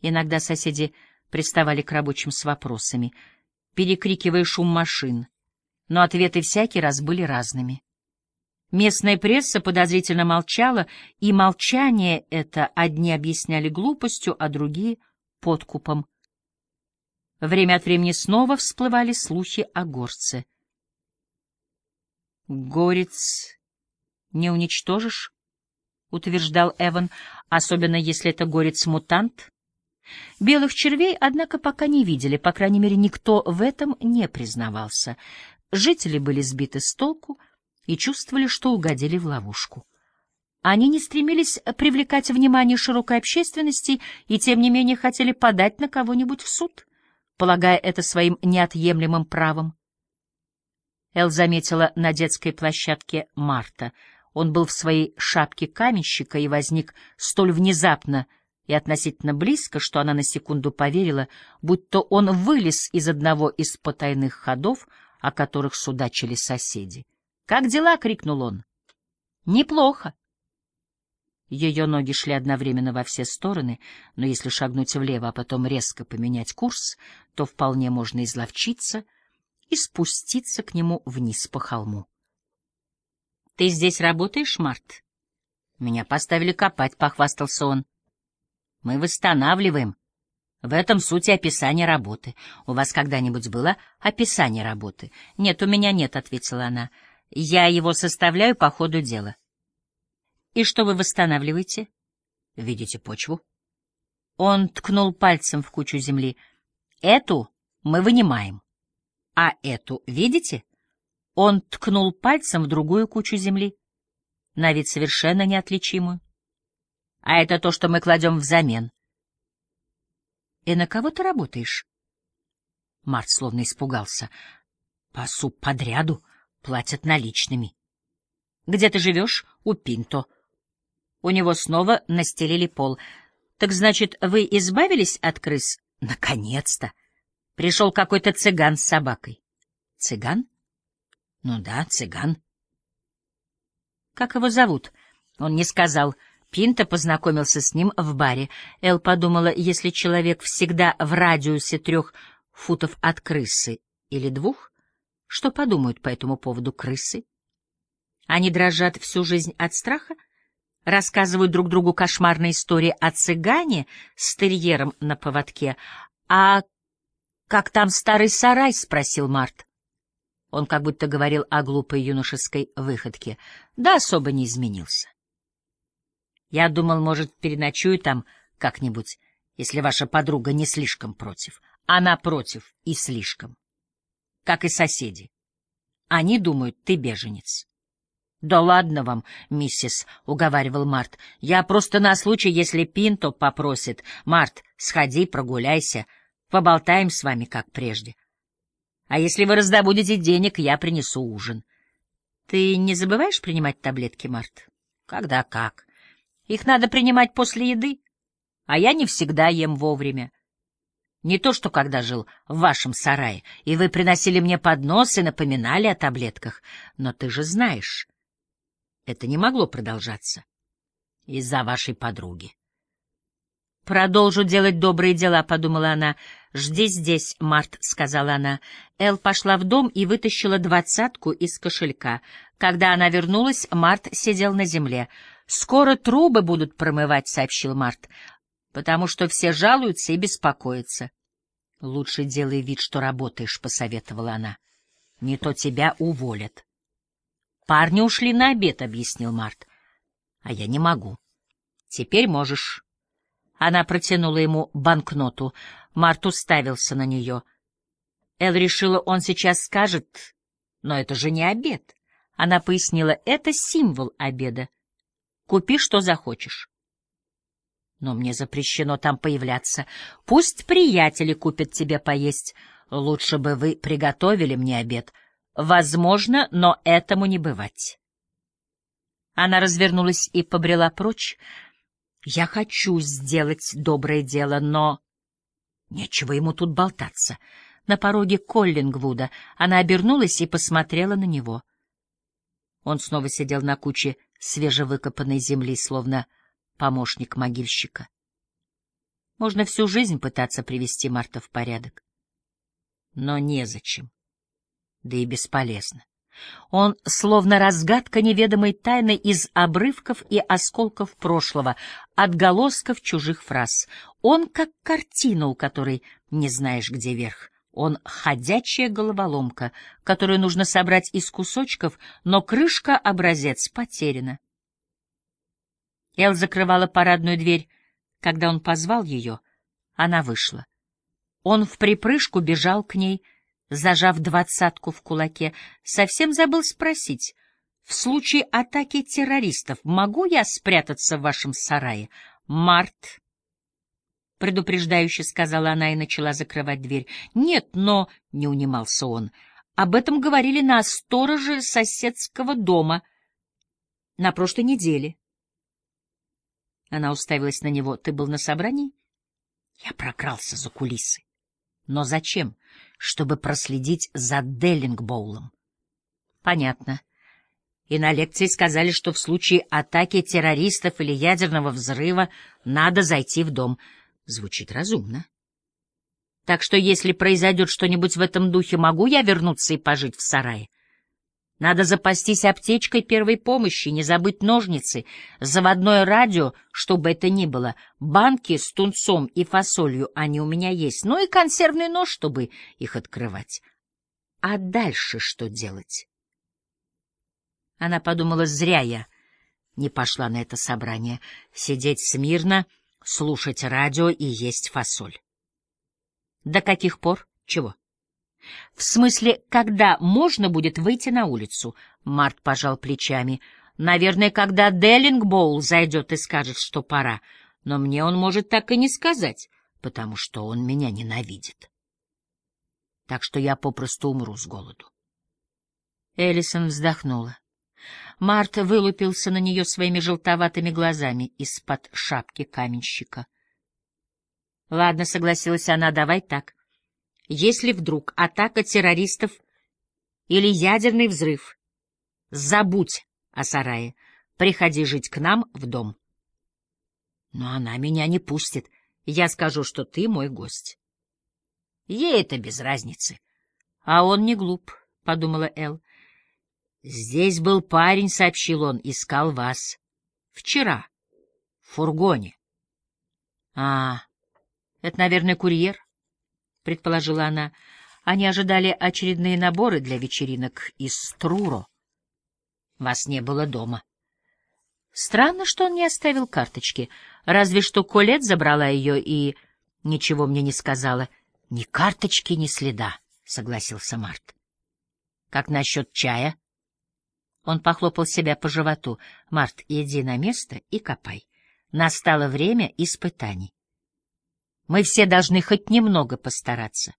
Иногда соседи приставали к рабочим с вопросами, перекрикивая шум машин, но ответы всякий раз были разными. Местная пресса подозрительно молчала, и молчание это одни объясняли глупостью, а другие — подкупом. Время от времени снова всплывали слухи о горце. «Горец не уничтожишь?» — утверждал Эван, — «особенно если это горец-мутант». Белых червей, однако, пока не видели, по крайней мере, никто в этом не признавался. Жители были сбиты с толку и чувствовали, что угодили в ловушку. Они не стремились привлекать внимание широкой общественности и, тем не менее, хотели подать на кого-нибудь в суд, полагая это своим неотъемлемым правом. Эл заметила на детской площадке Марта. Он был в своей шапке каменщика и возник столь внезапно и относительно близко, что она на секунду поверила, будто он вылез из одного из потайных ходов, о которых судачили соседи. «Как дела?» — крикнул он. «Неплохо». Ее ноги шли одновременно во все стороны, но если шагнуть влево, а потом резко поменять курс, то вполне можно изловчиться — и спуститься к нему вниз по холму. — Ты здесь работаешь, Март? — Меня поставили копать, — похвастался он. — Мы восстанавливаем. В этом суть описания работы. У вас когда-нибудь было описание работы? — Нет, у меня нет, — ответила она. — Я его составляю по ходу дела. — И что вы восстанавливаете? — Видите почву? Он ткнул пальцем в кучу земли. — Эту мы вынимаем. А эту видите? Он ткнул пальцем в другую кучу земли, на вид совершенно неотличимую. А это то, что мы кладем взамен. И на кого ты работаешь? Март словно испугался. Пасу подряду, платят наличными. Где ты живешь? У Пинто. У него снова настелили пол. Так значит, вы избавились от крыс? Наконец-то! Пришел какой-то цыган с собакой. Цыган? Ну да, цыган. Как его зовут? Он не сказал. Пинта познакомился с ним в баре. Эл подумала, если человек всегда в радиусе трех футов от крысы или двух, что подумают по этому поводу крысы? Они дрожат всю жизнь от страха, рассказывают друг другу кошмарные истории о цыгане с терьером на поводке, а «Как там старый сарай?» — спросил Март. Он как будто говорил о глупой юношеской выходке. Да особо не изменился. Я думал, может, переночую там как-нибудь, если ваша подруга не слишком против. Она против и слишком. Как и соседи. Они думают, ты беженец. — Да ладно вам, миссис, — уговаривал Март. — Я просто на случай, если Пинто попросит. Март, сходи, прогуляйся. — Поболтаем с вами, как прежде. А если вы раздобудете денег, я принесу ужин. Ты не забываешь принимать таблетки, Март? Когда как. Их надо принимать после еды, а я не всегда ем вовремя. Не то, что когда жил в вашем сарае, и вы приносили мне поднос и напоминали о таблетках. Но ты же знаешь, это не могло продолжаться из-за вашей подруги. «Продолжу делать добрые дела», — подумала она. «Жди здесь, Март», — сказала она. Эл пошла в дом и вытащила двадцатку из кошелька. Когда она вернулась, Март сидел на земле. «Скоро трубы будут промывать», — сообщил Март, «потому что все жалуются и беспокоятся». «Лучше делай вид, что работаешь», — посоветовала она. «Не то тебя уволят». «Парни ушли на обед», — объяснил Март. «А я не могу». «Теперь можешь». Она протянула ему банкноту. Март уставился на нее. Эл решила, он сейчас скажет, но это же не обед. Она пояснила, это символ обеда. Купи, что захочешь. Но мне запрещено там появляться. Пусть приятели купят тебе поесть. Лучше бы вы приготовили мне обед. Возможно, но этому не бывать. Она развернулась и побрела прочь, я хочу сделать доброе дело, но... Нечего ему тут болтаться. На пороге Коллингвуда она обернулась и посмотрела на него. Он снова сидел на куче свежевыкопанной земли, словно помощник могильщика. Можно всю жизнь пытаться привести Марта в порядок. Но незачем. Да и бесполезно. Он словно разгадка неведомой тайны из обрывков и осколков прошлого, отголосков чужих фраз. Он как картина, у которой не знаешь, где верх. Он ходячая головоломка, которую нужно собрать из кусочков, но крышка-образец потеряна. Эл закрывала парадную дверь когда он позвал ее, она вышла. Он в припрыжку бежал к ней, зажав двадцатку в кулаке, совсем забыл спросить, «В случае атаки террористов могу я спрятаться в вашем сарае?» «Март», — предупреждающе сказала она и начала закрывать дверь. «Нет, но...» — не унимался он. «Об этом говорили на стороже соседского дома на прошлой неделе». Она уставилась на него. Ты был на собрании? Я прокрался за кулисы. Но зачем? Чтобы проследить за Деллингбоулом. Понятно. И на лекции сказали, что в случае атаки террористов или ядерного взрыва надо зайти в дом. Звучит разумно. Так что если произойдет что-нибудь в этом духе, могу я вернуться и пожить в сарае? Надо запастись аптечкой первой помощи, не забыть ножницы, заводное радио, чтобы это ни было, банки с тунцом и фасолью, они у меня есть, ну и консервный нож, чтобы их открывать. А дальше что делать? Она подумала, зря я не пошла на это собрание. Сидеть смирно, слушать радио и есть фасоль. До каких пор? Чего? В смысле, когда можно будет выйти на улицу? Март пожал плечами. Наверное, когда Деллингбоул зайдет и скажет, что пора. Но мне он может так и не сказать, потому что он меня ненавидит. Так что я попросту умру с голоду. Эллисон вздохнула. Март вылупился на нее своими желтоватыми глазами из-под шапки каменщика. — Ладно, — согласилась она, — давай так если вдруг атака террористов или ядерный взрыв. Забудь о сарае, приходи жить к нам в дом. Но она меня не пустит. Я скажу, что ты мой гость. Ей это без разницы. А он не глуп, — подумала Эл. Здесь был парень, — сообщил он, — искал вас. Вчера. В фургоне. А, это, наверное, курьер. — предположила она. Они ожидали очередные наборы для вечеринок из Труро. Вас не было дома. Странно, что он не оставил карточки. Разве что Колет забрала ее и ничего мне не сказала. Ни карточки, ни следа, — согласился Март. Как насчет чая? Он похлопал себя по животу. Март, иди на место и копай. Настало время испытаний. Мы все должны хоть немного постараться.